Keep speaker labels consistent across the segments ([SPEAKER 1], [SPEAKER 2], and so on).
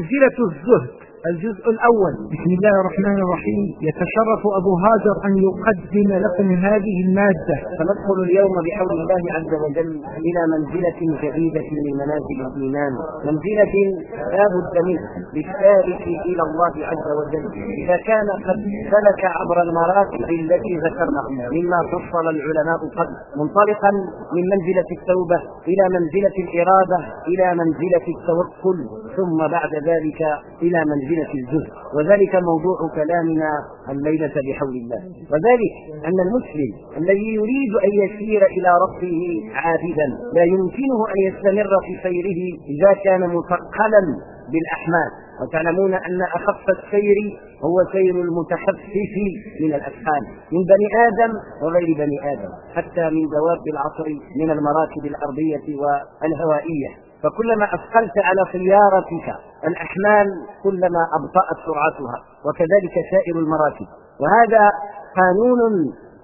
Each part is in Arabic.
[SPEAKER 1] منزلة الزهد الجزء الأول.
[SPEAKER 2] بسم الله الرحمن الرحيم. يتشرف أبو هاجر أن يقدم لكم هذه المادة.
[SPEAKER 3] فندخل اليوم بحول الله عز وجل إلى منزلة جديدة من منازل الإيمان. منزلة لا بد منها. للسالك إلى الله عز وجل. إذا كان قد سلك عبر المراتب التي ذكرنا مما فصل العلماء قبل. منطلقا من منزلة التوبة إلى منزلة الإرادة إلى منزلة التوكل ثم بعد ذلك إلى منزلة منزلة الزهد وذلك موضوع كلامنا الليلة بحول الله. وذلك أن المسلم الذي يريد أن يسير إلى ربه عابدا لا يمكنه أن يستمر في سيره إذا كان مثقلا بالأحمال. وتعلمون أن أخف السير هو سير المتخفف من الأفعال من بني آدم وغير بني آدم حتى من دواب العصر من المراكب الأرضية والهوائية. فكلما أثقلت على سيارتك الأحمال كلما أبطأت سرعتها وكذلك سائر المراكب وهذا قانون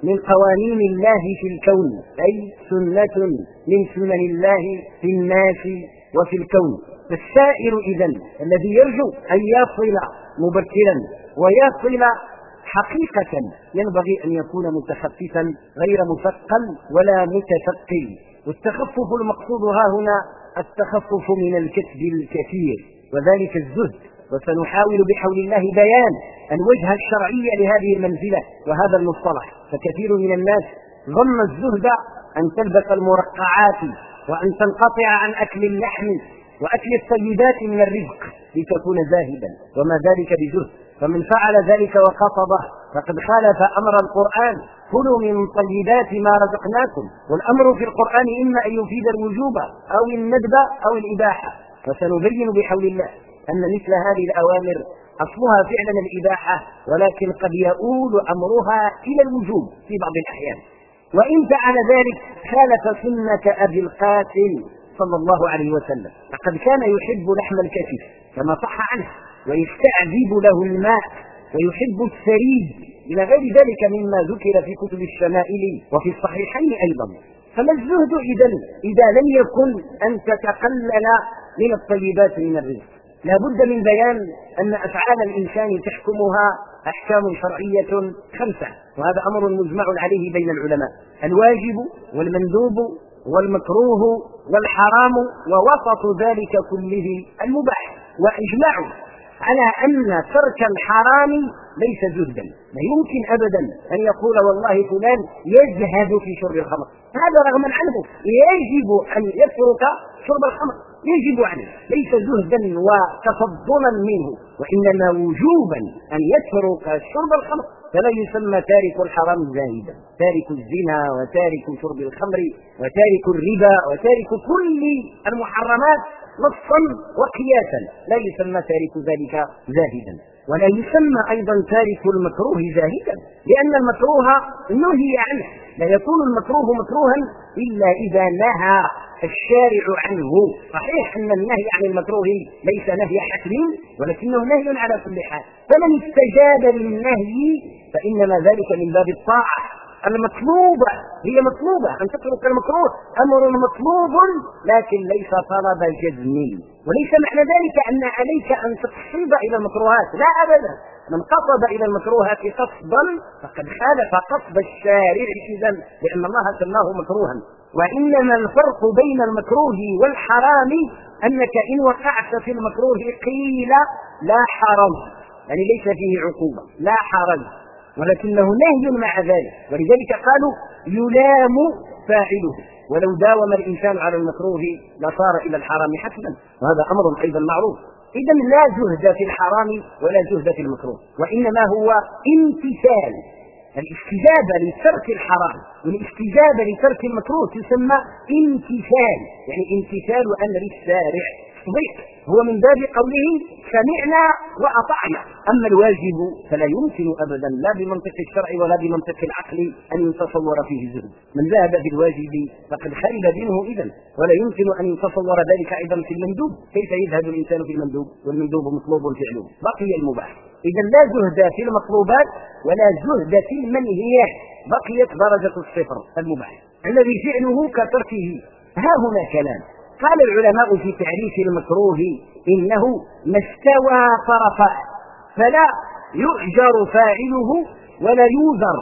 [SPEAKER 3] من قوانين الله في الكون أي سنة من سنن الله في الناس وفي الكون. فالسائر إذا الذي يرجو أن يصل مبكرا ويصل حقيقة ينبغي أن يكون متخففا غير مثقل ولا متثقل. والتخفف المقصود ها هنا التخفف من الكسب الكثير وذلك الزهد وسنحاول بحول الله بيان الوجه الشرعي لهذه المنزلة وهذا المصطلح. فكثير من الناس ظن الزهد أن تلبس المرقعات وأن تنقطع عن أكل اللحم وأكل الطيبات من الرزق لتكون زاهدا. وما ذلك بزهد؟ فمن فعل ذلك وقصده فقد خالف أمر القرآن. كلوا من طيبات ما رزقناكم. والأمر في القرآن إما أن يفيد الوجوب أو الندب أو الإباحة. فسنبين بحول الله أن مثل هذه الأوامر أصلها فعلا الإباحة ولكن قد يؤول أمرها إلى الوجوب في بعض الأحيان. وإن فعل ذلك خالف سنة أبي القاسم صلى الله عليه وسلم. فقد كان يحب لحم الكتف كما صح عنه. ويستعذب له الماء ويحب الثريد. إلى غير ذلك مما ذكر في كتب الشمائل وفي الصحيحين أيضا. فما الزهد إذا؟ إذا لم يكن أن تتقلل من الطيبات من الرزق. لا بد من بيان أن أفعال الإنسان تحكمها أحكام شرعية خمسة. وهذا أمر مجمع عليه بين العلماء. الواجب والمندوب والمكروه والحرام ووسط ذلك كله المباح. وإجماعوا على أن ترك الحرام ليس زهدا لا يمكن أبدا أن يقول والله فلان يزهد في شرب الخمر. هذا رغما عنه يجب أن يترك شرب الخمر يجب عليه ليس زهدا وتفضلا منه وإنما وجوبا أن يترك شرب الخمر. فلا يسمى تارك الحرام زاهدا تارك الزنا وتارك شرب الخمر وتارك الربا وتارك كل المحرمات. نصا وقياسا. لا يسمى تارك ذلك زاهدا. ولا يسمى أيضا تارك المكروه زاهدا لأن المكروه نهي عنه. لا يكون المكروه مكروها إلا إذا نهى الشارع عنه. صحيح أن النهي عن المكروه ليس نهي حتم ولكنه نهي على كل حال. فمن استجاب للنهي فإنما ذلك من باب الطاعة. المطلوبة هي مطلوبة. أن تترك المكروه أمر مطلوب لكن ليس طلب جزم. وليس معنى ذلك أن عليك أن تقصد إلى المكروهات. لا أبدا. من قصد إلى المكروهات قصدا فقد خالف قصد الشارع إذا لأن الله سماه مكروها. وإنما الفرق بين المكروه والحرام أنك إن وقعت في المكروه قيل لا حرم يعني ليس فيه عقوبة. لا حرج. ولكنه نهي مع ذلك ولذلك قالوا يلام فاعله. ولو داوم الإنسان على المكروه لصار إلى الحرام حتما وهذا أمر أيضا معروف. اذا لا جهد في الحرام ولا جهد في المكروه وإنما هو امتثال. الاستجابة لترك الحرام والاستجابة لترك المكروه تسمى امتثال يعني امتثال أمر الشارع تصديق هو من باب قوله سمعنا وأطعنا. أما الواجب فلا يمكن أبدا لا بمنطق الشرع ولا بمنطق العقل أن يتصور فيه الزهد. من ذهب في الواجب فقد خرب دينه إذا ولا يمكن أن يتصور ذلك أيضا في المندوب. كيف يذهب الإنسان في المندوب؟ والمندوب مطلوب فعله بقي المباح. إذا لا زهد في المطلوبات ولا زهد في المنهيات بقيت درجة الصفر المباح. الذي فعله كتركه. ها هنا كلام. قال العلماء في تعريف المكروه إنه ما استوى طرفاه فلا يؤجر فاعله ولا يوزر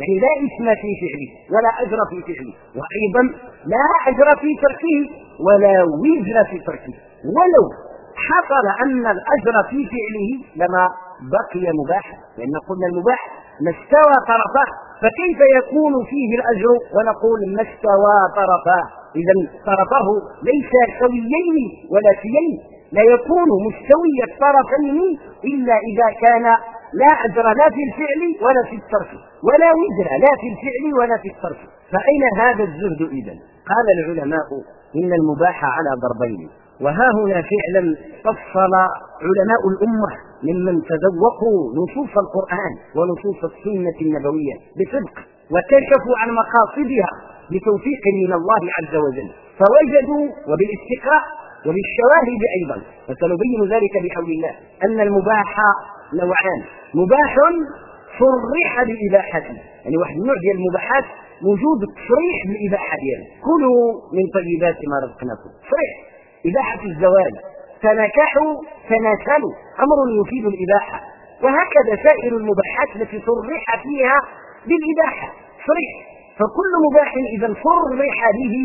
[SPEAKER 3] يعني لا إثم في فعله ولا أجر في فعله وأيضا لا أجر في تركه ولا وزر في تركه. ولو حصل أن الأجر في فعله لما بقي مباحا لأن قلنا المباح ما استوى طرفاه فكيف يكون فيه الأجر؟ ونقول ما استوى طرفاه إذا طرفه ليس سويين ولا سيين لا يكون مستوي الطرفين إلا إذا كان لا أجر لا في الفعل ولا في الترك ولا وزر لا في الفعل ولا في الترك فأين هذا الزهد إذا قال العلماء إن المباح على ضربين. وها هنا فعلا فصل علماء الأمة ممن تذوقوا نصوص القرآن ونصوص السنة النبوية بصدق وكشفوا عن مقاصدها بتوفيق من الله عز وجل. فوجدوا وبالاستقراء وبالشواهد أيضا. وسنبين ذلك بحول الله أن المباح نوعان. مباح صرح بإباحته يعني واحد النوع ديال المباحات وجود تصريح بالإباحة ديالها كلوا من طيبات ما رزقناكم. صريح. إباحة الزواج تنكحوا تناسلوا أمر يفيد الإباحة. وهكذا سائر المباحات التي صرح فيها بالإباحة. صريح. فكل مباح إذا صرح به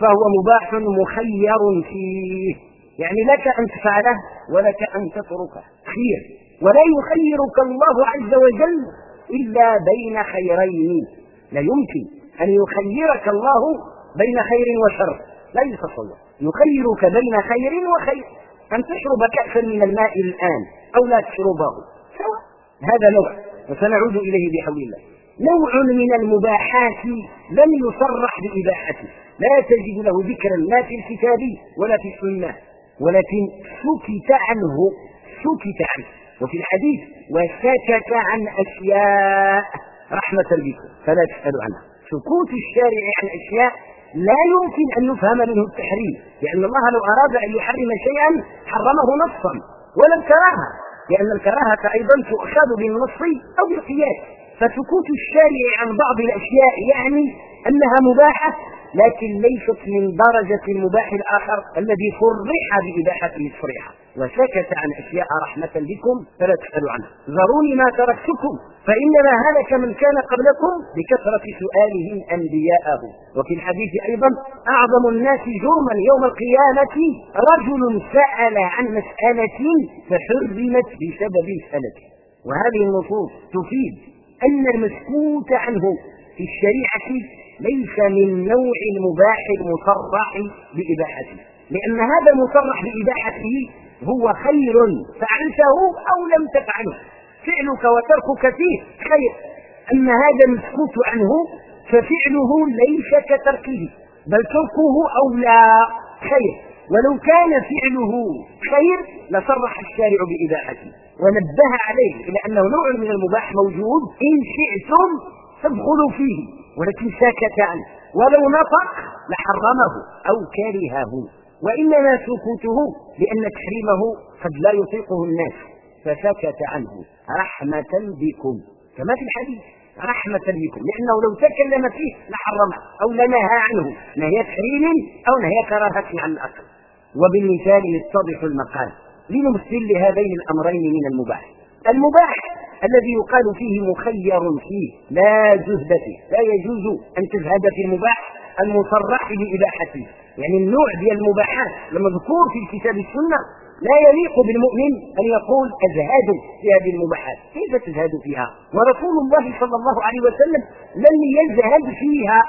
[SPEAKER 3] فهو مباح مخير فيه. يعني لك أن تفعله ولك أن تتركه. خير ولا يخيرك الله عز وجل إلا بين خيرين. لا يمكن أن يخيرك الله بين خير وشر. لا يتصور. يخيرك بين خير وخير. أن تشرب كأسا من الماء الآن أو لا تشربه. سواء. هذا نوع. وسنعود إليه بحول الله. نوع من المباحات لم يصرح بإباحته. لا تجد له ذكرا لا في الكتاب ولا في السنة. ولكن سكت عنه. سكت عنه. وفي الحديث وسكت عن أشياء. رحمة بكم فلا تسألوا عنها. سكوت الشارع عن أشياء لا يمكن أن يفهم منه التحريم لأن الله لو أراد أن يحرم شيئا حرمه نصا ولا الكراهة لأن الكراهة أيضا تؤخذ بالنص أو بالقياس. فسكوت الشارع عن بعض الأشياء يعني أنها مباحة لكن ليست من درجة المباح الآخر الذي صرح بإباحته الصريحة وسكت عن أشياء رحمة بكم فلا تسألوا عنها. ذروني ما تركتكم فإنما هلك من كان قبلكم بكثرة سؤالهم أنبياءه. وفي الحديث أيضا أعظم الناس جرما يوم القيامة رجل سأل عن مسألة فحرمت بسبب مسألته وهذه النصوص تفيد أن المسكوت عنه في الشريعة ليس من نوع المباح المصرح بإباحته. لأن هذا المصرح بإباحته هو خير فعلته أو لم تفعله. فعلك وتركك فيه خير. أما هذا المسكوت عنه ففعله ليس كتركه بل تركه أولى خير. ولو كان فعله خير لصرح الشارع بإباحته. ونبه عليه إلى أنه نوع من المباح موجود إن شئتم فادخلوا فيه. ولكن سكت عنه. ولو نطق لحرمه أو كرهه. وإنما سكوته لأن تحريمه قد لا يطيقه الناس. فسكت عنه. رحمة بكم. كما في الحديث. رحمة بكم. لأنه لو تكلم فيه لحرمه أو لنهى عنه. نهي تحريم أو نهي كراهة عن الأصل. وبالمثال يتضح المقال. لنمثل لهذين الأمرين من المباح. المباح الذي يقال فيه مخير فيه لا جهد فيه لا يجوز أن تزهد في المباح المصرح بإباحته يعني النوع ديال المباحات المذكور في الكتاب السنة لا يليق بالمؤمن أن يقول أزهد في هذه المباحات. كيف تزهد فيها؟ ورسول الله صلى الله عليه وسلم لم يزهد فيها.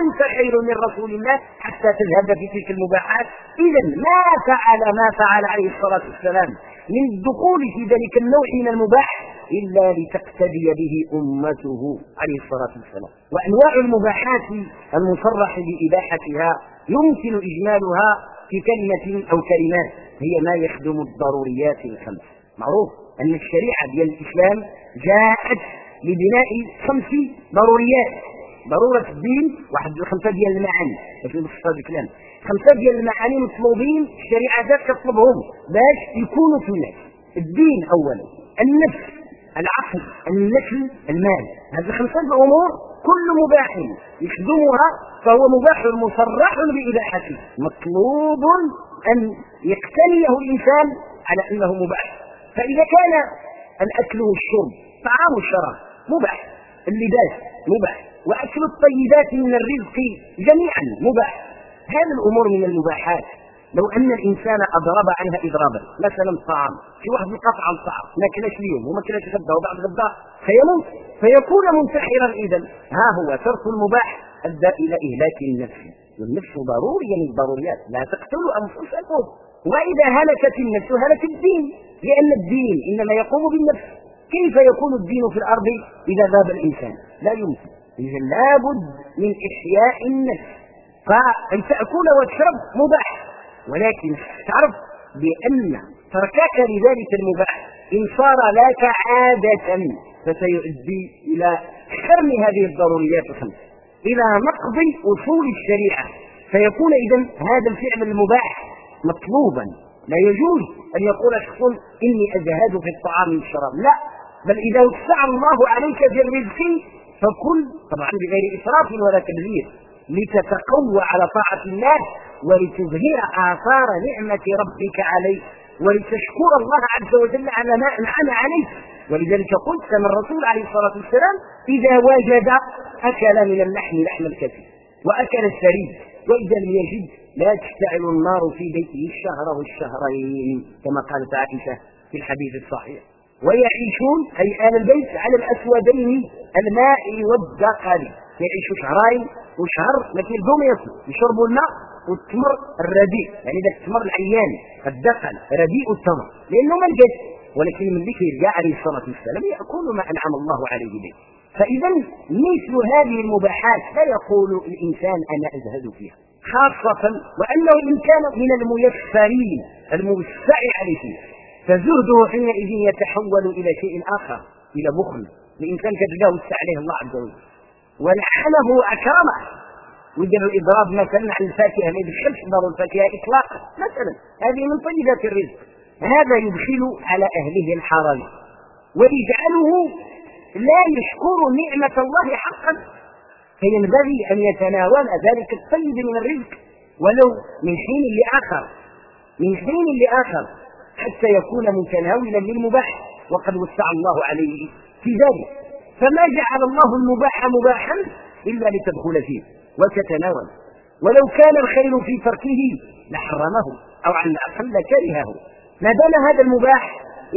[SPEAKER 3] أنت خير من رسول الله حتى تزهد في تلك المباحات. إذا ما فعل ما فعل عليه الصلاة والسلام من الدخول في ذلك النوع من المباح إلا لتقتدي به أمته عليه الصلاة والسلام. وأنواع المباحات المصرح بإباحتها يمكن إجمالها في كلمة أو كلمات هي ما يخدم الضروريات الخمس. معروف أن الشريعة ديال الإسلام جاءت لبناء خمس ضروريات. ضرورة الدين واحد الخمسة ديال المعاني. باش نبسط الكلام. خمسة ديال المعاني مطلوبين الشريعة ذات كتطلبهم باش يكونوا في الناس. الدين أولا. النفس العقل النسل المال. هذه خمسة الأمور كل مباح يخدمها فهو مباح مصرح بإباحته مطلوب أن يقتنيه الإنسان على أنه مباح. فإذا كان الأكل والشرب طعام الشراب مباح. اللباس مباح. وأكل الطيبات من الرزق جميعا مباح. هذه الأمور من المباحات. لو أن الإنسان أضرب عنها إضرابا مثلا الطعام في واحد يقطع الطعام ما كلاش اليوم وما كلاش غدا وبعد غدا فيموت فيكون منتحرا إذا. ها هو ترك المباح أدى إلى إهلاك النفس. والنفس ضرورية من الضروريات لا تقتلوا أنفسكم. وإذا هلكت النفس هلك الدين لأن الدين إنما يقوم بالنفس. كيف يكون الدين في الأرض إذا ذاب الإنسان؟ لا يمكن. إذا لابد من إحياء النفس. فأن تأكل وتشرب مباح. ولكن تعرف بأن تركك لذلك المباح. إن صار لك عادة فسيؤدي إلى حرم هذه الضروريات الخمس. إلى نقض أصول الشريعة. فيكون إذا هذا الفعل المباح مطلوبا. لا يجوز أن يقول شخص إني أزهد في الطعام والشراب لا. بل إذا وسع الله عليك في الرزق فكل طبعا بغير إسراف ولا تبذير لتتقوى على طاعة الله ولتظهر آثار نعمة ربك عليك ولتشكر الله عز وجل على ما أنعم عليك. ولذلك قلت كما الرسول عليه الصلاة والسلام إذا وجد أكل من اللحم لحم الكثير وأكل الثريد وإذا لم يجد لا تشتعل النار في بيته الشهر والشهرين. كما قالت عائشة في الحديث الصحيح. ويعيشون أي آل البيت على الأسودين الماء والدقل يعيشوا شهرين وشهر ما كيلقوهم ياكلوا يشربوا الماء والتمر الرديء يعني ذاك التمر العيان الدقل رديء التمر لأنه ما لقاش ولكن من ذكر جاء عليه الصلاة والسلام ياكل ما أنعم الله عليه به. فاذا مثل هذه المباحات لا يقول الإنسان أنا أزهد فيها خاصة وأنه إن كان من الميسرين الموسع عليه فزهده حينئذ يتحول إلى شيء آخر إلى بخل الإنسان كتلقاه وسع عليه الله عز وجل. ولعنه أكرمه. ويدير الإضراب مثلا عن الفاكهة ما يدخلش دار الفاكهة إطلاقا مثلا. هذه من طيبات الرزق. هذا يدخل على أهله الحرام. ويجعله لا يشكر نعمة الله حقا. فينبغي أن يتناول ذلك الطيب من الرزق ولو من حين لآخر. من حين لآخر حتى يكون متناولا للمباح. وقد وسع الله عليه في ذلك. فما جعل الله المباح مباحا إلا لتدخل فيه. وتتناول. ولو كان الخير في تركه لحرمه أو على الأقل كرهه. ما دام هذا المباح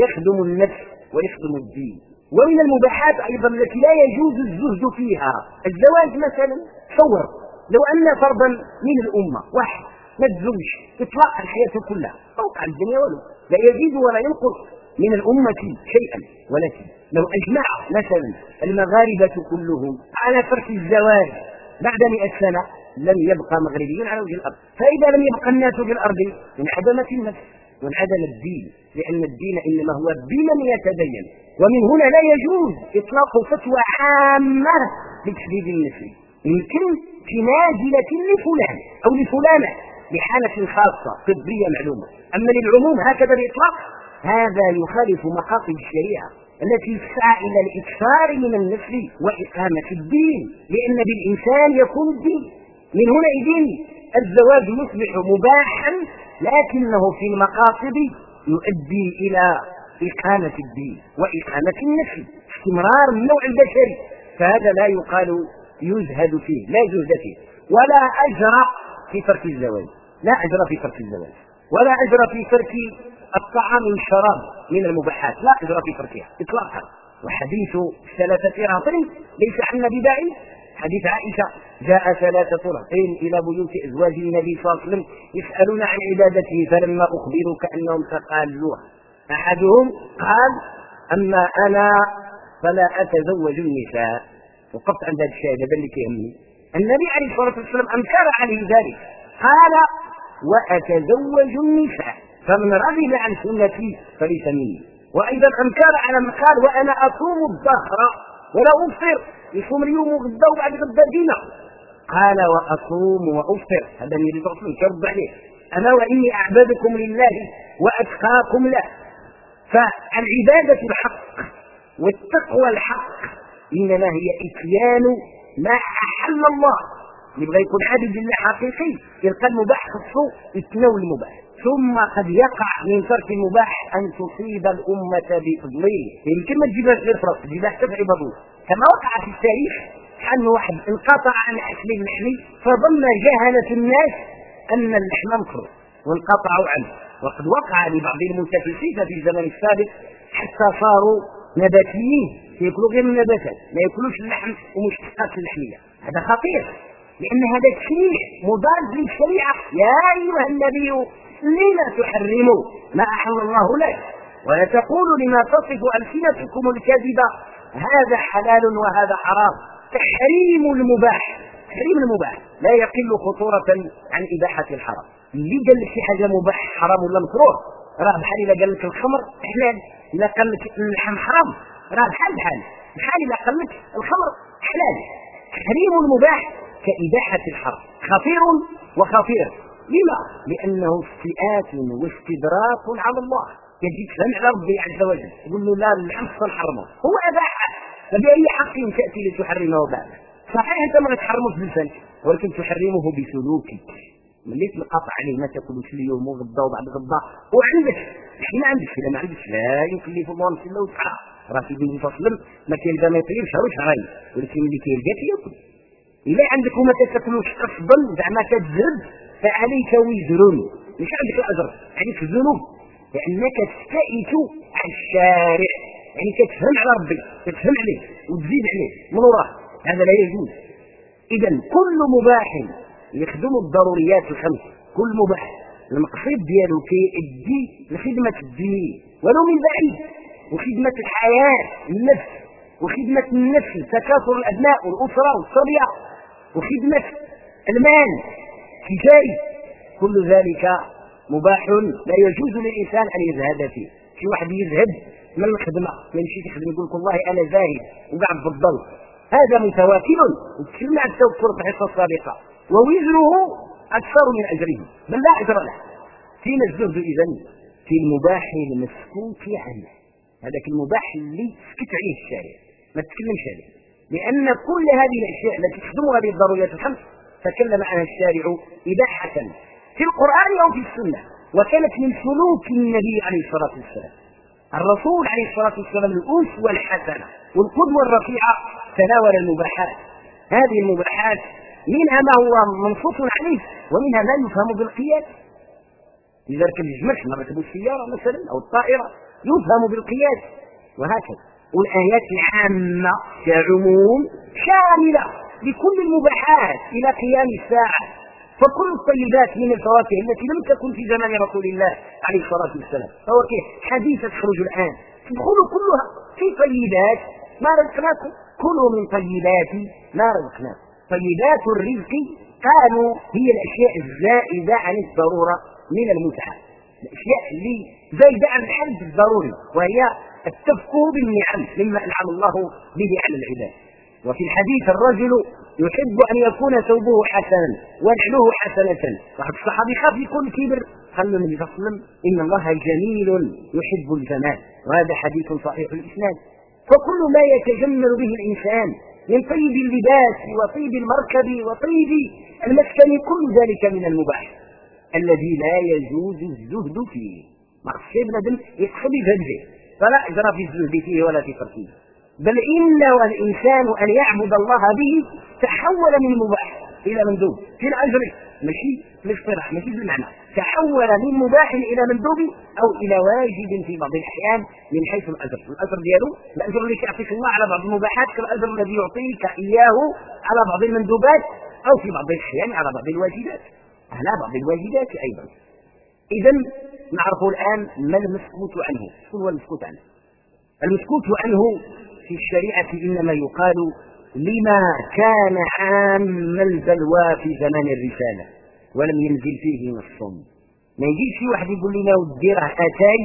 [SPEAKER 3] يخدم النفس ويخدم الدين. ومن المباحات أيضا التي لا يجوز الزهد فيها. الزواج مثلا تصور لو أن فرضا من الأمة واحد ما تزوج إطلاق الحياة كلها فوق الدنيا ولو لا يزيد ولا ينقص من الأمة شيئا ولكن لو أجمع مثلا المغاربة كلهم على ترك الزواج بعد مئة سنة لم يبقى مغربي على وجه الأرض. فإذا لم يبقى الناس في الأرض انعدمت النفس وانعدم الدين لأن الدين إنما هو بمن يتدين. ومن هنا لا يجوز إطلاق فتوى عامة لتشديد النسل. يمكن في نازلة لفلان أو لفلانة بحالة خاصة طبية معلومة. أما للعموم هكذا بإطلاق هذا يخالف مقاصد الشريعة. التي تسعى إلى الإكثار من النسل وإقامة الدين لأن بالإنسان يكون الدين. من هنا إذن الزواج يصبح مباحا لكنه في المقاصد يؤدي إلى إقامة الدين وإقامة النسل استمرار النوع البشري فهذا لا يقال يزهد فيه لا زهد فيه. ولا أجر في ترك الزواج لا أجر في ترك الزواج ولا أجر في ترك الطعام والشراب من المباحات. لا أجر في تركها إطلاقا. وحديث ثلاثة رهط ليس عنا ببعيد حديث عائشة جاء ثلاثة رهطين إلى بيوت أزواج النبي صلى الله عليه وسلم يسألون عن عبادته فلما أخبروا كأنهم تقالوها أحدهم قال أما أنا فلا أتزوج النساء. وقفت عند هذا الشاهد هذا اللي كيهمني النبي عليه الصلاة والسلام أنكر عليه ذلك. قال وأتزوج النساء. فمن رغب عن سنتي فليس مني. وأيضا انكر على من قال وأنا أصوم الظهر ولا أفطر يصوم اليوم وغدا وبعد غدا دينا قال وأصوم وأفطر. هذا من الرسول كرد عليه أنا وإني أعبدكم لله وأتقاكم له. فالعبادة الحق والتقوى الحق إنما هي إتيان ما أحل الله. اللي بغى يكون عابد لله حقيقي يلقى المباح خصو يتناول المباح. ثم قد يقع من ترك المباح أن تصيب الأمة بفضله يمكن ما تجيبهاش غير فرص تجيبها حتى في عباد كما وقع في التاريخ أن واحد انقطع عن أكل اللحم فظن جهله الناس أن اللحم مكروه وانقطعوا عنه. وقد وقع لبعض المنتفسين في الزمن السابق حتى صاروا نباتيين ياكلوا غير النباتات ما يأكلوش اللحم ومشتقات اللحمية. هذا خطير. لأن هذا التشريع مضاد للشريعة. يا أيها النبي لما تحرموا ما أحل الله لك؟ ولا تقولوا لما تصف ألسنتكم الكذب هذا حلال وهذا حرام. تحريم المباح تحريم المباح لا يقل خطورة عن إباحة الحرام. اللي قال لك شي حاجة مباح حرام ولا مكروه؟ راه بحال إذا قال لك الخمر حلال إذا قال لك اللحم حرام. راه بحال بحال بحال إذا قال لك الخمر حلال. تحريم المباح كإباحة الحرام خطير وخطير. لما؟ لأنه استئات واستدراك على الله. يجي تفهم على ربي عز وجل. يقول له لا اللحم حرمه هو أباحه فبأي حق تأتي لتحرمه بعد؟ صحيح أنت ما تحرمه بلسانك ولكن تحرمه بسلوكك. ملي تنقطع عليه. ما تاكلوش اليوم وغدا وبعد غدا. وعندك. إحنا ما عندكش الا ما عندكش لا يكلف الله نفسا الا وسعها راه سيدي صلى الله عليه ما كيلقى ما يطير شهر وشهرين ولكن ملي كيلقى تياكل إلا عندك وما تاكلوش أصلا زعما كتزهد فعليك وزر مش عندك الأجر عليك الذنوب لأنك تستئت عن الشارع. يعني كتفهم على ربي كتفهم عليه وتزيد عليه. من وراه. هذا لا يجوز. اذا كل مباح يخدم الضروريات الخمس. كل مباح. المقصد ديالو كيأدي لخدمة الدين ولو من بعيد. وخدمة الحياة النفس. وخدمة النفس تكاثر الأبناء والأسرة والصبية وخدمة المال كفاية كل ذلك مباح. لا يجوز للإنسان أن يذهب فيه. في واحد يذهب من الخدمة. يمشي يخدم يقول لك والله أنا زاهد وقاعد في الظل هذا متواكل وتكلمنا عن التوكل في الحصة السابقة. ووزره أكثر من أجره. بل لا أجر له. فين الزهد إذا في المباح المسكوت عنه. هذاك المباح اللي سكت عليه الشارع. ما تتكلمش عليه. لأن كل هذه الأشياء التي تخدمها هذه الضروريات الخمس تكلم عنها الشارع إباحة في القرآن أو في السنة وكانت من سلوك النبي عليه الصلاة والسلام. الرسول عليه الصلاة والسلام الأسوة الحسنة والقدوة الرفيعة تناول المباحات. هذه المباحات منها ما هو منصوص عليه ومنها ما يفهم بالقياس. الجمل ما ركبوا السيارة مثلا أو الطائرة يفهم بالقياس وهكذا. والآيات العامة كعموم شاملة لكل المباحات إلى قيام الساعة. فكل الطيبات من الفواكه التي لم تكن في زمان رسول الله عليه الصلاة والسلام. فواكه حديثة تخرج الآن. تدخل كلها في طيبات ما رزقناكم. كلوا من طيبات ما رزقناكم. طيبات الرزق قالوا هي الأشياء الزائدة عن الضرورة من المتعة. الاشياء اللي زايدة عن الحد الضروري وهي التفكه بالنعم مما أنعم الله به على العباد. وفي الحديث الرجل يحب أن يكون ثوبه حسنا ونعله حسنة. واحد الصحابي خاف يكون كبر. قال له النبي صلى الله إن الله جميل يحب الجمال. وهذا حديث صحيح الإسناد. فكل ما يتجمل به الإنسان من طيب اللباس وطيب المركب وطيب المسكن كل ذلك من المباح. الذي لا يجوز الزهد فيه. ما خصش بنادم يتخبي بهذه فلا إجرى في الزهد فيه ولا في تركه بل إن الانسان أن يعبد الله به تحول من مباح إلى مندوب. في الاجر ماشي؟ في الاصطلاح ماشي في المعنى. تحول من مباح إلى مندوب أو إلى واجب في بعض الأحيان من حيث الأجر. الأجر ديالو الأجر اللي كيعطيك الله على بعض المباحات كالأجر الذي يعطيك إياه على بعض المندوبات أو في بعض الأحيان على بعض الواجبات. على بعض الواجبات أيضا. اذا نعرف الآن ما المسكوت عنه. شو هو المسكوت عنه؟ المسكوت عنه في الشريعة إنما يقال لما كان عام البلوى في زمان الرسالة ولم ينزل فيه نص ما يجيش شي واحد يقول لنا ودي راه أتاي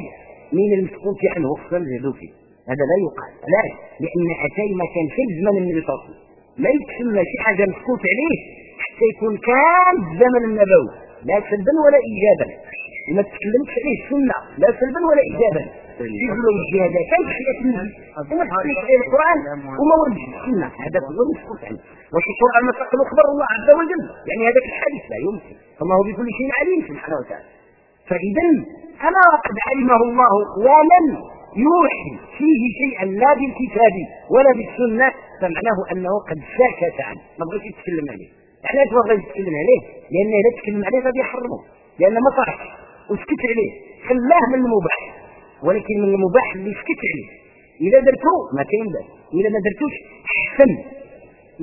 [SPEAKER 3] من المسكوت عنه. خصنا نزهدوا فيه هذا لا يقال. علاش لأن أتاي ما كان في زمن النبي صلى الله عليه وسلم. لا يتسمى شي حاجة مسكوت عليه. حتى يكون كان الزمن النبوي لا سلبا ولا إيجابا. ما تتكلمش عليه السنة لا سلبا ولا إيجابا. يقولوا الجهاد كان خلاف النبي وما تخليش عليه القرآن وما وردش السنة هذا هو المسكوت عنه واش القرآن ما تقبل خبر الله عز وجل؟ يعني هذاك الحديث لا يمكن. فالله بكل شيء عليم سبحانه وتعالى. فإذا اما قد علمه الله ولم يوحي فيه شيئا لا بالكتاب ولا بالسنة فمعناه أنه قد سكت عنه. ما بغيش يتكلم عليه. علاش ما بغيش يتكلم عليه لأنه إذا تكلم عليه غادي يحرمه لأن ما طاحش وسكت عليه خلاه من المباح. ولكن من المباح اللي سكت عليه. إذا درتو ما كاين باس إذا ما درتوش أحسن.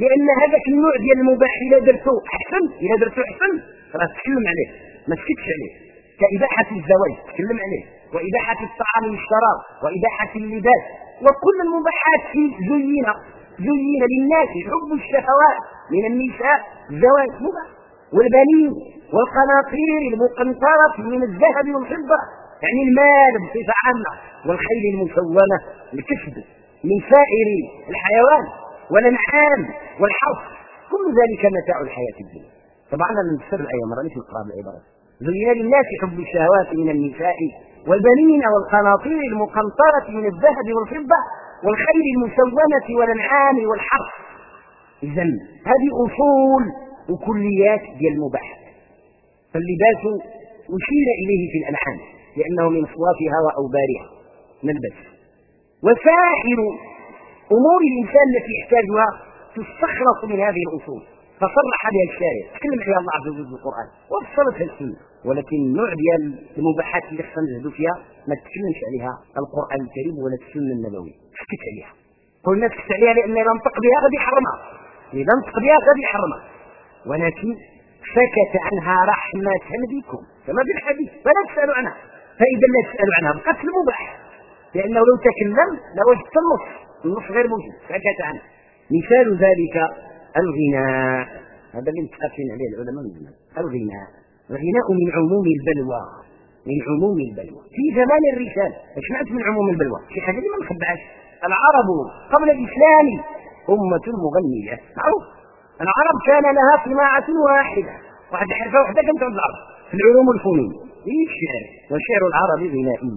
[SPEAKER 3] لأن هذاك النوع ديال المباح إذا درتو أحسن. إذا درتو أحسن راه تكلم عليه ما سكتش عليه. كإباحة الزواج تكلم عليه. وإباحة الطعام والشراب وإباحة اللباس. وكل المباحات في زين للناس حب الشهوات من النساء الزواج والبنين والقناطير المقنطرة من الذهب والفضة يعني المال بصفة عامة والخيل المسومة لكسب من سائر الحيوان والأنعام والحرث كل ذلك متاع الحياة الدنيا. طبعا أنا نفسر الآية مرة ليش نقرأ بالعبارة زين للناس حب الشهوات من النساء والبنين والقناطير المقنطرة من الذهب والفضة والخيل المسومة والأنعام والحرث إذا هذه أصول وكليات ديال المباحات فاللباس أشير إليه في الأنعام لأنه من صوافها وأوبارها. نلبس وسائر أمور الإنسان التي يحتاجها تستخلص من هذه الأصول. فصرح بها الشارع. تكلم عليها الله عز وجل في القرآن وفصلتها السنة. ولكن النوع ديال المباحات اللي خصنا نجهدوا فيها ما تكلمش عليها القرآن الكريم ولا السنة النبوية. سكت عليها. قلنا سكت عليها لأن إذا نطق بها غادي يحرمها. إذا نطق بها غادي يحرمها. ولكن سكت عنها رحمة بكم. كما في الحديث. فلا تسألوا عنها. فإذا لا تسألوا عنها. بقت المباح لأنه لو تكلم لوجدت النص. النص غير موجود. سكت عنه مثال ذلك الغناء هذا اللي متفقين عليه العلماء من الغناء الغناء من عموم البلوى. من عموم البلوى. في زمان الرسالة إيش معنى من عموم البلوى؟ في حاجة ما نخبعهاش العرب قبل الإسلام أمة مغنية. معروف. العرب كان لها صناعة واحدة. واحد حرفة واحدة كانت عند العرب في العلوم الفنون الشعر والشعر العربي غنائي.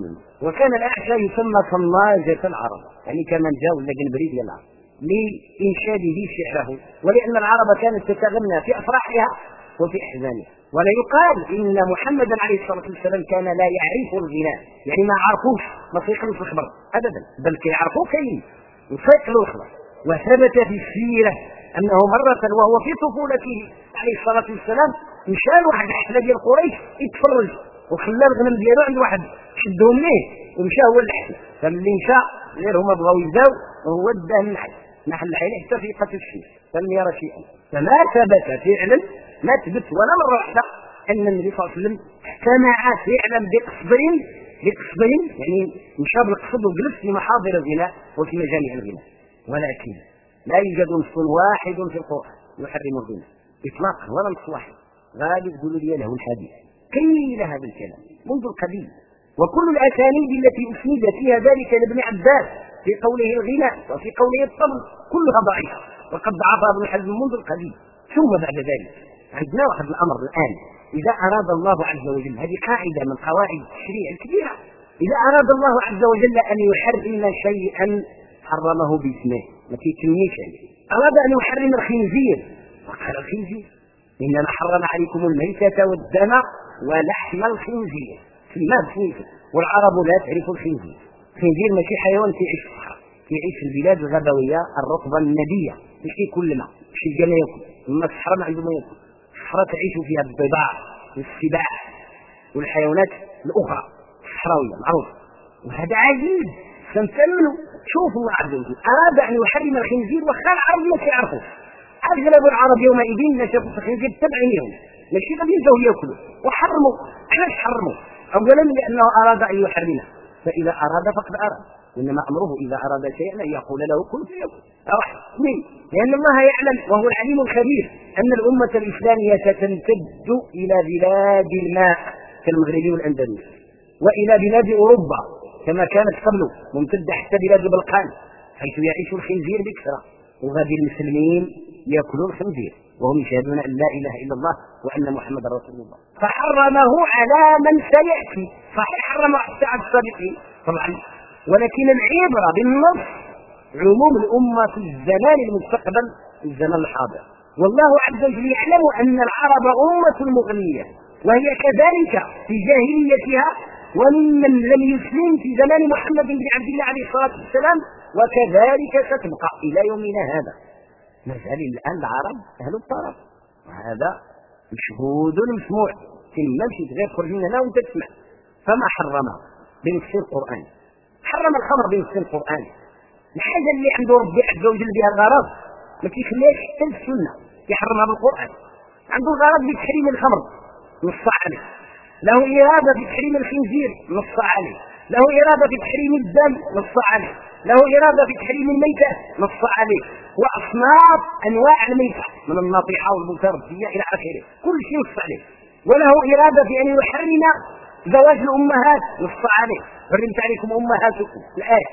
[SPEAKER 3] وكان الأعشى يسمى صناجة العرب. يعني كمن جاء ولا جنبري ديال العرب لإنشاده شعره ولأن العرب كانت تتغنى في أفراحها وفي أحزانها. ولا يقال إن محمدا عليه الصلاة والسلام كان لا يعرف الغناء. يعني ما عرفوش ما فيقلوا في الخبر أبدا. بل كيعرفوا كاين. وفيقلوا الخبر. وثبت في السيرة أنه مرة وهو في طفولته عليه الصلاة والسلام مشى لواحد حفلة ديال قريش يتفرج. وخلى الغنم ديالو عند واحد شدهم ليه؟ ومشى هو الحفل فملي مشى غير هما بغاو يبداو وهو داه النحل نحل العين حتى في قتل الشمس فلم يرى شيئا. فما ثبت فعلا ما ثبت ولا مرة واحدة أن النبي صلى الله عليه وسلم اجتمع فعلا بقصدين بقصدين يعني مشى بالقصد وجلس في محاضر الغناء وفي مجامع الغناء. ولكن لا يوجد نص واحد في القرآن يحرم الغناء إطلاقا ولا نص واحد. غالب تقولوا لي له الحديث. قيل هذا الكلام منذ القديم. وكل الأسانيد التي أسند فيها ذلك لابن عباس في قوله الغناء وفي قوله الطبل كلها ضعيفة. وقد ضعفها ابن حزم منذ القديم. ثم بعد ذلك؟ عندنا واحد الأمر الآن. إذا أراد الله عز وجل هذه قاعدة من قواعد التشريع الكبيرة. إذا أراد الله عز وجل أن يحرم شيئا حرمه باسمه. ما تيتمنيش عليه أراد أن يحرم الخنزير. وقال الخنزير؟ إنما حرم عليكم الميتة والدم ولحم الخنزير. في الماء بسميته والعرب لا تعرف الخنزير. الخنزير ماشي حيوان كيعيش في الصحراء كيعيش في البلاد الغابوية الرطبة الندية. مش كل ما مش يلقى ما ياكل اما الصحراء ما عنده ما ياكل الصحراء تعيش فيها الضباع والسباع والحيوانات الأخرى الصحراوية معروف وهذا عجيب سنتأمله شوف الله عز وجل أراد أن يحرم الخنزير وخال العرب ما يعرفوا أغلب العرب يومئذ نشفوا في الخنزير تبع عينيهم ماشي غادي يبداو ياكلوا وحرموا علاش حرموا أولا لأنه أراد أن يحرمه. فإذا أراد فقد أراد. إنما أمره إذا أراد شيئا أن يقول له كن فيكون. اثنين لأن الله يعلم وهو العليم الخبير أن الأمة الإسلامية ستمتد إلى بلاد الماء كالمغرب والأندلس وإلى بلاد أوروبا كما كانت قبل ممتده حتى بلاد البلقان حيث يعيش الخنزير بكثرة. وغادي المسلمين يأكلون الخنزير وهم يشهدون أن لا إله إلا الله وأن محمدا رسول الله. فحرمه على من سيأتي. صحيح حتى على السابقين طبعا. ولكن العبرة بالنص عموم الأمة في الزمان المستقبل الزمان الحاضر. والله عز وجل يعلم أن العرب أمة مغنية وهي كذلك في جاهليتها وممن لم يسلم في زمان محمد بن عبد الله عليه الصلاة والسلام وكذلك ستبقى إلى يومنا هذا. ما زال الآن العرب أهل الطرف. وهذا مشهود مسموع. كلمة مشيت غير خرج من هنا وانت تسمع. فما حرم بنفس القرآن. حرم الخمر بنفس القرآن. الحاجة اللي عنده ربي عز وجل بها الغرض. ما كيخليهاش حتى السنة يحرمها بالقرآن. عنده الغرض بتحريم الخمر. نص عليه. له إرادة بتحريم الخنزير. نص عليه. له إرادة بتحريم الدم. نص عليه. له إرادة بتحريم الميتة. نص عليه. وأصناف أنواع الميتة. من الناطحة والمتردية إلى آخره. كل شيء نص عليه. وله إرادة بأن يحرم زواج الأمهات نص عليه. حرمت عليكم أمهاتكم. الآية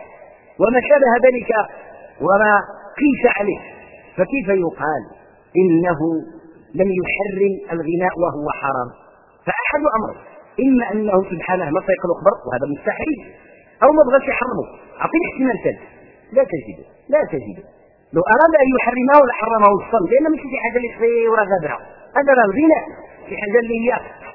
[SPEAKER 3] وما شابه ذلك وما قيس عليه. فكيف يقال إنه لم يحرم الغناء وهو حرام؟ فأحد أمر. إما أنه سبحانه ما سيق الأخبر وهذا مستحيل. أو ما بغاش يحرمه. أعطيني احتمال ثالث. لا تجد. لا تجد. لو أراد أن يحرمه لحرمه الصمت لأن مش في حاجة اللي صغيرة غابرة هذا الغناء. في حاجة اللي هي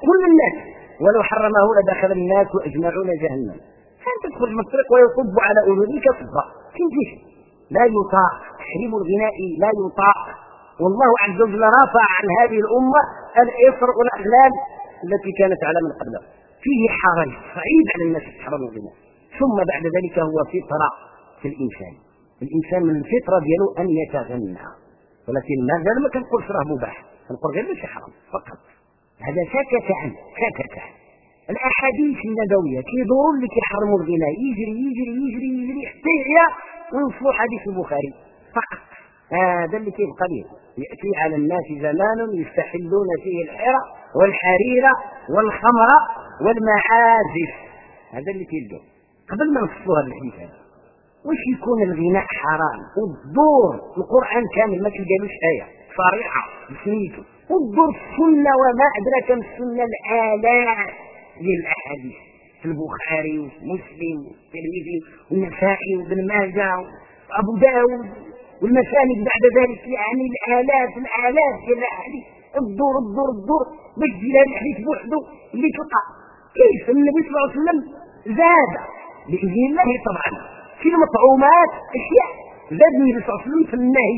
[SPEAKER 3] كل الناس. ولو حرمه لدخل الناس وأجمعون جهنم. فأنت تخرج من الطريق ويصب على أذنك صبا. تنتهي لا يطاع. تحريم الغناء لا يطاع. والله عز وجل رفع عن هذه الأمة الإصر والأغلال التي كانت على من قبله فيه حرج صعيب على الناس يتحرموا الغناء. ثم بعد ذلك هو فطرة في الإنسان. الإنسان من الفطرة ديالو أن يتغنى. ولكن ما زال ما كنقولش راه مباح. كنقول غير ماشي حرام. فقط. هذا سكت عنه سكت عنه. الأحاديث النبويه كيدوروا اللي كيحرموا الغناء يجري يجري يجري يجري حتى يعيا ويوصلوا حديث البخاري. فقط. هذا اللي كيبقى به يأتي على الناس زمان يستحلون فيه الحرى والحرير والخمر والمعازف. هذا اللي كيلقوا قبل ما نفصلوا هذا الحديث هذا واش يكون الغناء حرام؟ والدور القرآن كامل ما تلقالوش آية صريحة بسميته والدور السنة وما أدراك ما السنة الالاف للأحاديث في البخاري ومسلم والترمذي والنسائي وابن ماجه وأبو داود والمساند بعد ذلك يعني الآلاف الآلاف ديال الأحاديث. الدور الدور الدور باش تجي هذا الحديث بوحده اللي تلقى كيف النبي صلى الله عليه وسلم زاد؟ بإذن الله طبعا. في المطعومات أشياء. زاد النبي صلى الله عليه وسلم في النهي.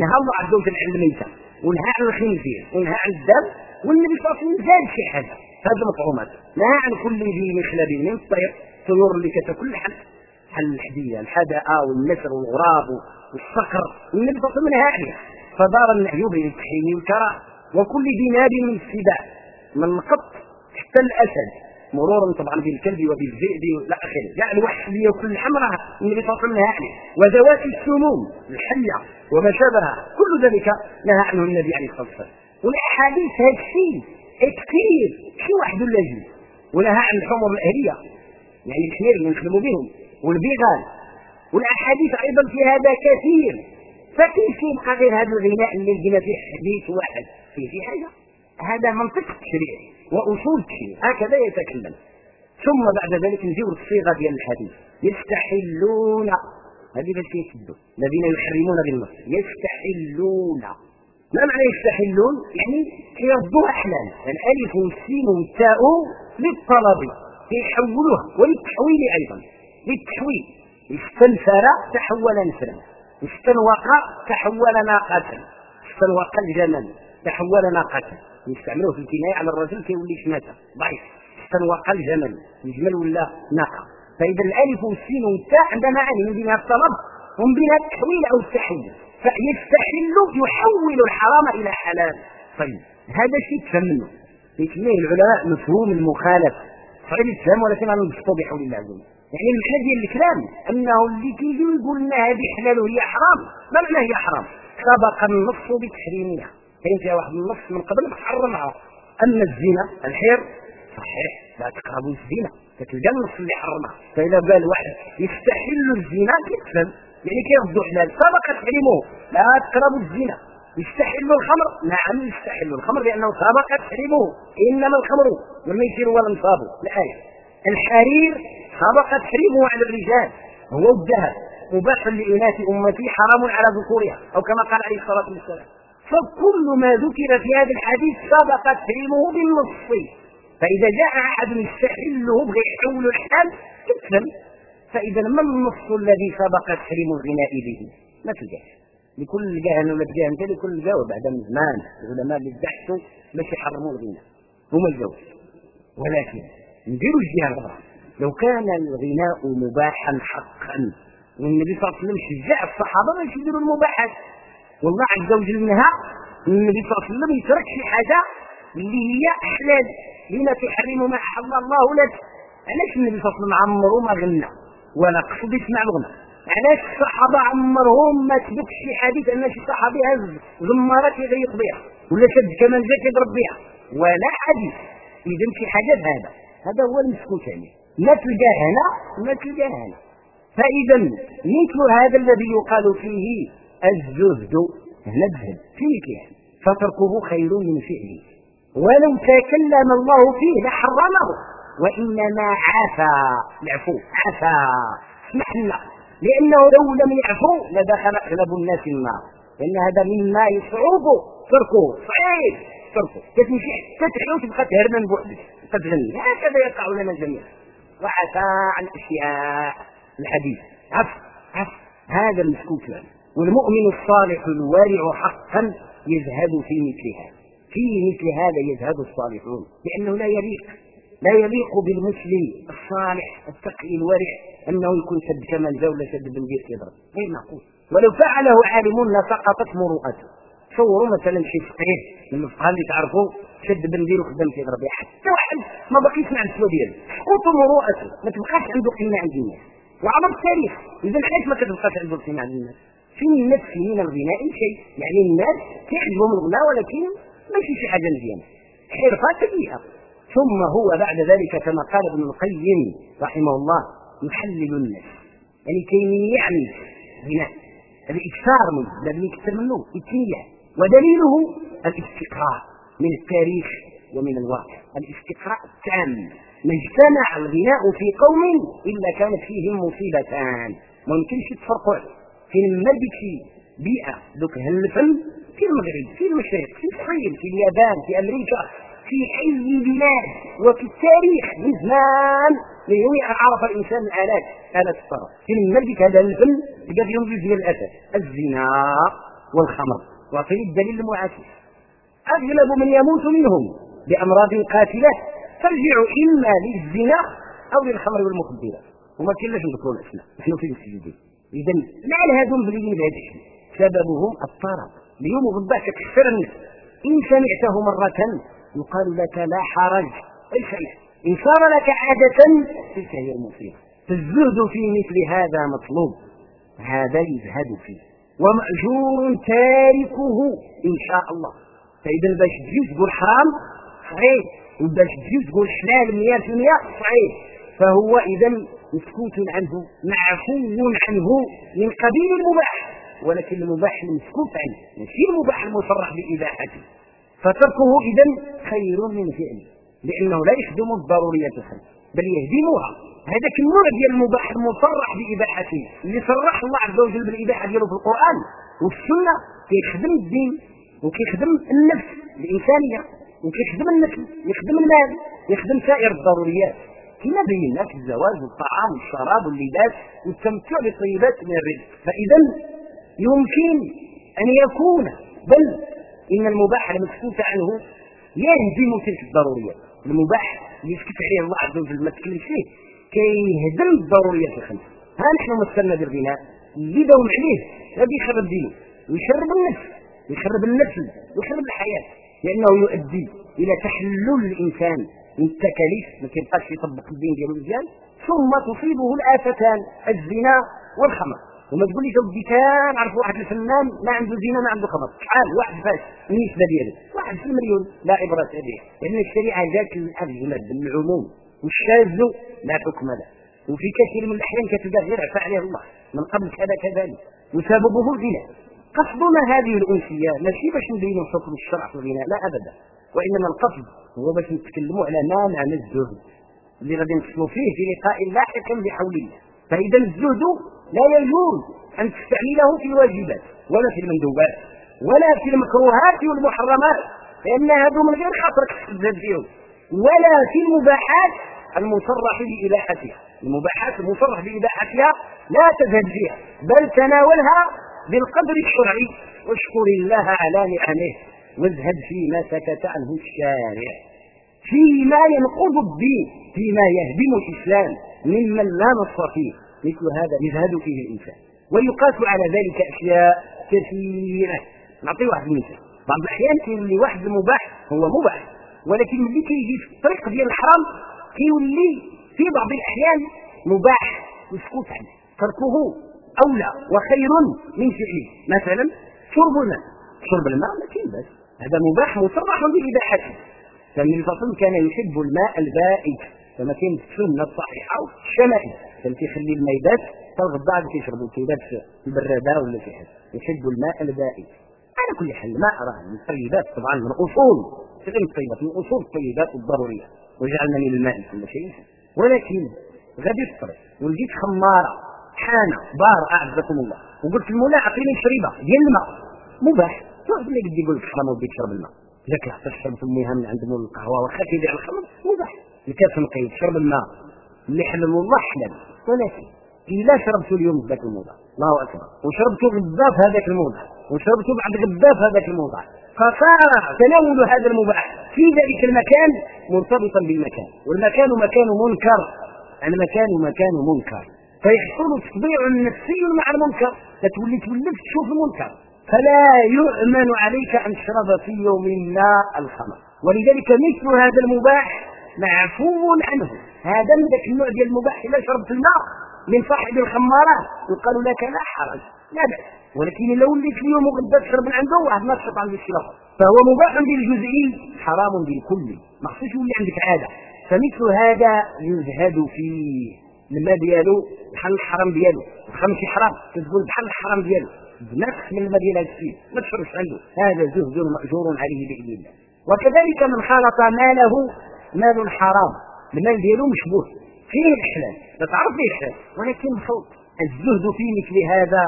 [SPEAKER 3] نهى الله عز وجل عن الميته ونهى عن الخنزير ونهى عن الدم والنبي صلى الله عليه وسلم زاد شي حاجة. هذه المطعومات نهى عن كل ذي مخلب من الطير طيور اللي كتاكل الحل حل الحدية الحدأة والنسر والغراب والصقر والنبي صلى الله عليه وسلم نهى فدار النهي بين التحريم والكراهه وكل ذي ناب من السباع من القط حتى الأسد. مرورا طبعا بالكلب وبالذئب وإلى آخره. كاع الوحش اللي ياكل الحمراء النبي صلى الله عليه وسلم عليه وذوات السموم الحيه وما شابهها كل ذلك نهى عنه النبي عليه الصلاة والسلام. والأحاديث هذا الشيء كثير. شي واحد ولا جوج ونهى عن الحمر الأهلية. يعني الحمير اللي نخدموا بهم والبغال والأحاديث أيضا في هذا كثير. فكيف يبقى غير هذا الغناء اللي لقينا فيه حديث واحد؟ فيه في حاجة. هذا منطق التشريع واصول التشريع هكذا يتكلم. ثم بعد ذلك نجيو للصيغه ديال الحديث. يستحلون. هذه باش كيشدوا الذين يحرمون بالنص. يستحلون. ما معنى يستحلون؟ يعني يردوها حلال الألف والسين والتاء للطلب. يحولوها. وللتحويل أيضا. للتحويل. استنفر تحول نسرا استنوق تحول ناقة. استنوق الجمل تحول ناقة. يستعملوه في الكناية على الرجل كيولي شماتة ضعيف. استنوق الجمل. الجمل ولا ناقة. فإذا الألف والسين والتاء عندها معاني من بينها الطلب ومن بينها التحويل أو التحويل فيستحل يحول الحرام إلى حلال. طيب هذا شيء تفهم منه. يسميه العلماء مفهوم المخالف؟ صعيب الفهم ولكن أنا نبسطه بحول الله عز وجل. يعني المعنى ديال الكلام أنه اللي كيجي يقول لنا هذه حلال وهي حرام ما معنى هي حرام؟ سبق النص بتحريمها. كاين فيها واحد النص من قبل حرمها أما الزنا الحير صحيح لا تقربوا الزنا. كتلقى النص اللي حرمها. فإذا قال واحد يستحل الزنا كيفهم يعني كيردوا حلال؟ سبق تحريمه لا تقربوا الزنا. يستحل الخمر؟ نعم يستحل الخمر لأنه سبق تحريمه إنما الخمر والميسر والانصاب الآية. الحرير سبق تحريمه على الرجال. هو الذهب. مباح لإناث أمتي حرام على ذكورها. أو كما قال عليه الصلاة والسلام. فكل ما ذكر في هذا الحديث سبق تحريمه بالنص فإذا جاء أحد يستحله بغير يحول الحال يسلم فإذا ما النص الذي سبق تحريم الغناء به ما تلقاه لكل جهل ولا أنت لكل جواب بعد من زمان العلماء اللي بحثوا باش يحرموا الغناء هما الجواب ولكن نديروا الجهه لو كان الغناء مباحا حقا والنبي صلى الله عليه وسلم شجع الصحابة باش يديروا المباحات والله عز وجل منها النبي صلى الله عليه وسلم يترك شي حاجة اللي هي حلال لما تحرم ما أحل الله لك. علاش النبي صلى الله عليه وسلم عمره ما غنى؟ ولا قصد يسمع الغنى علاش الصحابة عمرهم ما تبت شي حديث أن شي صحابي هز زمارات يغيق بها؟ ولا شد جاك يضرب بها؟ ولا حديث. اذا شي حاجة بهذا. هذا هو المسكوت عليه ما تلقاه هنا ما تلقاه هنا. فاذا مثل هذا الذي يقال فيه الزهد الزهد في مثله فتركه خير من فعله ولو تكلم الله فيه لحرمه وإنما عفا العفو. عفا اسمح لنا لأنه لو لم يعفو لدخل أغلب الناس النار. لأن هذا مما يصعب تركه. صعيب تركه. كتمشي حتى تحلو تبقى تهرمن بوحدك تغني هكذا يقع لنا جميعا. وعفا عن أشياء. الحديث. عفو. عفو. هذا المسكوت عنه والمؤمن الصالح الوارع حقا يزهد في مثل هذا. في مثل هذا يزهد الصالحون لأنه لا يليق لا يليق بالمسلم الصالح التقي الورع أنه يكون شد كمال ولا شد بندير يضرب غير معقول. ولو فعله عالم لسقطت مروءته. تصوروا مثلا شي فقيه من الفقهاء اللي تعرفوا شد بندير وخدم يضرب حتى واحد ما بقيش مع السوا ديالو سقوط مروءته. ما تبقاش عنده قيمه عند الناس. وعبر التاريخ إذا علاش ما كتبقاش عنده قيمه عند الناس. في النفس من الغناء شيء. يعني الناس كيعجبهم الغناء ولكن ماشي شي حاجة مزيانة. حرفه سيئه ثم هو بعد ذلك كما قال ابن القيم رحمه الله يحلل الناس يعني كيميع الناس غناء. الاكثار منه الذي يكثر منه. يتميع ودليله الاستقراء من التاريخ ومن الواقع. الاستقراء التام. ما اجتمع الغناء في قوم إلا كانت فيهم مصيبتان. ما يمكنش تفرقوا في الملك في بيئة. ذوك الفن في المغرب في المشرق في الصين في اليابان في أمريكا في أي بلاد وفي التاريخ. من زمان من عرف الإنسان الآلات آلات الطرف في الملك هذا الفن؟ تلقى فيهم جزء من الاسد الزنا والخمر. واعطيني الدليل المعاكس. اغلب من يموت منهم بأمراض قاتلة. ترجع إما للزنا أو للخمر والمخدرات. وما كاينش نذكروا الاسماء نحن في المسجدين. اذا مع هذو مبليين بهذا الشيء. سببهم الطرب اليوم غدا كتكثر الناس. إن سمعته مرة يقال لك لا حرج. الشيء إن صار لك عادة تلك هي المصيبة. فالزهد في مثل هذا مطلوب. هذا يزهد فيه. ومأجور تاركه إن شاء الله. فإذا باش تجي تقول حرام صحيح وباش تجي تقول حلال 100% صحيح. فهو إذا مسكوت عنه معفو عنه من قبيل المباح ولكن المباح المسكوت عنه ماشي المباح المصرح بإباحته. فتركه إذا خير من فعله لأنه لا يخدم الضرورية الخير بل يهدمها. هذاك النوع ديال المباح المصرح بإباحته اللي صرح الله عز وجل بالإباحة ديالو في القرآن والسنة كيخدم الدين وكيخدم النفس الإنسانية وكيخدم النسل يخدم المال يخدم سائر الضروريات. كما بينا في الزواج والطعام والشراب واللباس والتمتع بالطيبات من الرزق. فإذا يمكن أن يكون بل إن المباح المسكوت عنه يهدم تلك الضروريات. المباح اللي يسكت عليه الله عز وجل ما تكلمش فيه. كيهدم الضروريات الخمسة. ها نحن مثلنا بالغناء. داوم عليه غادي يخرب دينه ويشرب النفس يخرب النفس ويخرب الحياة. لأنه يؤدي إلى تحلل الإنسان من التكاليف ما كيبقاش يطبق الدين ديالو مزيان ثم تصيبه الآفتان الزنا والخمر. وما تقول لي ودي كان عرف واحد الفنان ما عنده زنا ما عنده خمر. شحال؟ واحد فاش. النسبة ديالو واحد في المليون. لا عبره به لأن الشريعة جات الاغلب العموم. والشاذ لا حكم له. وفي كثير من الأحيان كتلقى غير عفى عليه الله. من قبل كذا كذلك. وسببه الغنى قصدنا هذه الانسيه ماشي باش نبينوا حكم الشرع في الغناء. لا أبدا. وإنما القصد هو باش نتكلموا على ما معنى الزهد. اللي غادي نتصلوا فيه في لقاء لاحق بحول الله فإذا الزهد لا يجوز أن تستعمله في الواجبات ولا في المندوبات ولا في المكروهات والمحرمات لأن هذو من غير خاطرك تزهد فيهم. ولا في المباحات المصرح بإباحتها. المباحات المصرح بإباحتها لا تزهد فيها بل تناولها بالقدر الشرعي. واشكر الله على نعمه. وازهد فيما سكت عنه الشارع. فيما ينقض الدين فيما يهدم الإسلام ممن لا نص فيه مثل هذا يزهد فيه الإنسان. ويقاس على ذلك أشياء كثيرة. نعطي واحد المثال بعض الأحيان كيولي واحد المباح هو مباح. ولكن ملي كيجي في الطريق ديال الحرام كيولي في بعض الأحيان مباح مسكوت عنه. تركه أولى وخير من فعله. مثلا شرب الماء. شرب الماء ما كاين بس هذا مباح مصرح بإباحته. فالنبي صلى الله كان يحب الماء البائد. كما كاين السنة الصحيحه الشمائل كان كيخلي الماء يبات فالغدا غادي كيشربوا كيبات في البرادة ولا في حاجة يحب الماء البائد. على كل حال الماء راه من الطيبات طبعا من أصول. غير الطيبات من أصول الطيبات الضرورية. وجعلنا من الماء كل شيء. ولكن غادي الطريق ولقيت خمارة حانة بار أعزكم الله. وقلت المولى اعطيني شريبة. ديال الماء. مباح. واحد اللي قد يقول لك وديك تشرب الماء. اذا كان تشرب فميها من عند مول القهوة واخا كيبيع الخمر مباح الكاس نقي تشرب الماء. اللي حلل الله حلال ولكن الا شربت اليوم ذاك الموضع. الله أكبر. وشربت غدا في هذاك الموضع. وشربت بعد غدا في هذاك الموضع. فصار تناول هذا المباح في ذلك المكان مرتبطا بالمكان. والمكان مكان منكر. المكان مكان منكر. فيحصل تطبيع نفسي مع المنكر. فتولي تولف تشوف المنكر. فلا يؤمن عليك ان تشرب في يوم ما الخمر. ولذلك مثل هذا المباح معفو عنه. هذا من ذاك النوع ديال المباح اذا شربت الماء من صاحب الخماره يقال لك لا حرج لا بأس. ولكن لو وليت اليوم وغدا تشرب من عنده واحد ما تشرب عند الشرف فهو مباح بالجزئي حرام بالكلي ما خصوش يولي عندك عادة. فمثل هذا يزهد فيه. الماء ديالو؟ بحال الحرام ديالو. الخمس حرام. تقول بحال الحرام ديالو. بنفس من المدينة السيد ما تشربش عنده. هذا زهد مأجور عليه بإذن الله. وكذلك من خالط ماله مال حرام. المال ديالو مشبوه. فيه الحلال لا تعرف فيه الحلال ولكن فوق الزهد في مثل هذا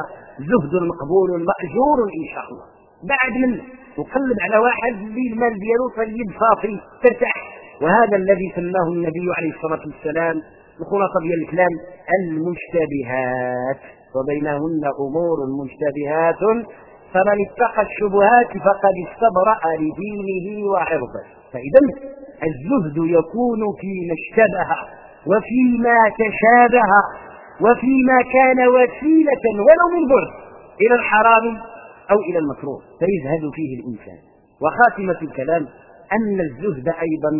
[SPEAKER 3] زهد مقبول مأجور إن شاء الله. بعد منه وقلب على واحد اللي المال ديالو طيب صافي ترتاح. وهذا الذي سماه النبي عليه الصلاة والسلام الخلاصة ديال الكلام المشتبهات. وبينهن أمور مشتبهات فمن اتقى الشبهات فقد استبرأ لدينه وعرضه. فإذا الزهد يكون فيما اشتبه وفيما تشابه وفيما كان وسيلة ولو من بعد إلى الحرام أو إلى المكروه. فيزهد فيه الإنسان. وخاتمة الكلام أن الزهد أيضا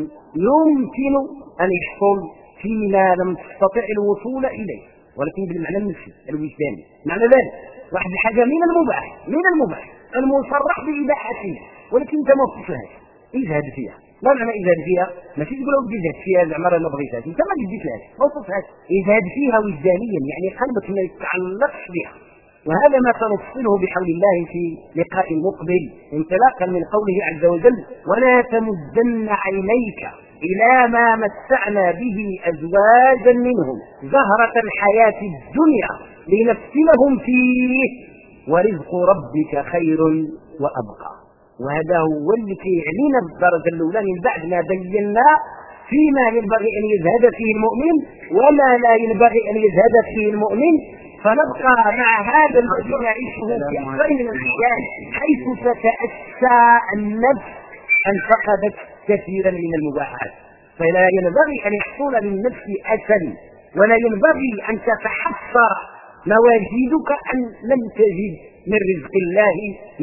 [SPEAKER 3] يمكن أن يحصل فيما لم تستطع الوصول إليه. ولكن بالمعنى النفسي الوجداني. معنى ذلك واحد الحاجة من المباح من المباح المصرح بإباحته ولكن أنت ما وصلتهاش اجهد فيها؟ ما معنى اجهد فيها؟ ماشي تقول ودي اجهد فيها زعما ما بغيتهاش. أنت ما لهاش ما وصلتهاش اجهد فيها وجدانيا؟ يعني قلبك ما يتعلقش بها. وهذا ما سنفصله بحول الله في لقاء مقبل انطلاقا من قوله عز وجل ولا تمدن عينيك إلى ما متعنا به أزواجا منهم زهرة الحياة الدنيا لنفتنهم فيه. ورزق ربك خير وأبقى. وهذا هو اللي كيعنينا بالدرجة الأولى من بعد ما بينا فيما ينبغي أن يزهد فيه المؤمن وما لا ينبغي أن يزهد فيه المؤمن. فنبقى مع هذا الذي نعيشه في أكثر من الأحيان حيث تتأسى النفس أن فقدت كثيرا من المباحات. فلا ينبغي أن يحصل للنفس أسل ولا ينبغي أن تتحسر مواجدك أن لم تجد من رزق الله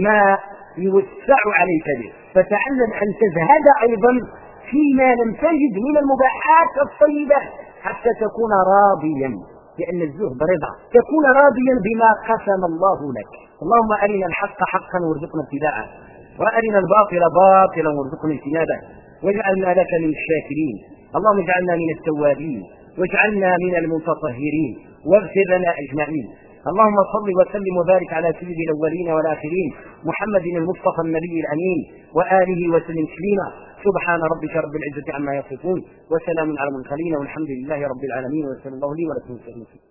[SPEAKER 3] ما يوسع عليك به. فتعلم أن تزهد أيضا فيما لم تجد من المباحات الطيبة حتى تكون راضيا لأن الزهد رضا. تكون راضيا بما قسم الله لك. اللهم أرنا الحق حقا وارزقنا اتباعه. وأرنا الباطل باطلا وارزقنا اجتنابه. واجعلنا لك من الشاكرين. اللهم اجعلنا من التوابين. واجعلنا من المتطهرين. واغفر لنا أجمعين. اللهم صل وسلم وبارك على سيد الأولين والآخرين. محمد المصطفى النبي الأمين. وآله وسلم تسليما. سبحان ربك رب العزة عما يصفون. وسلام على المرسلين والحمد لله رب العالمين. وصلى الله لي ولكم التوفيق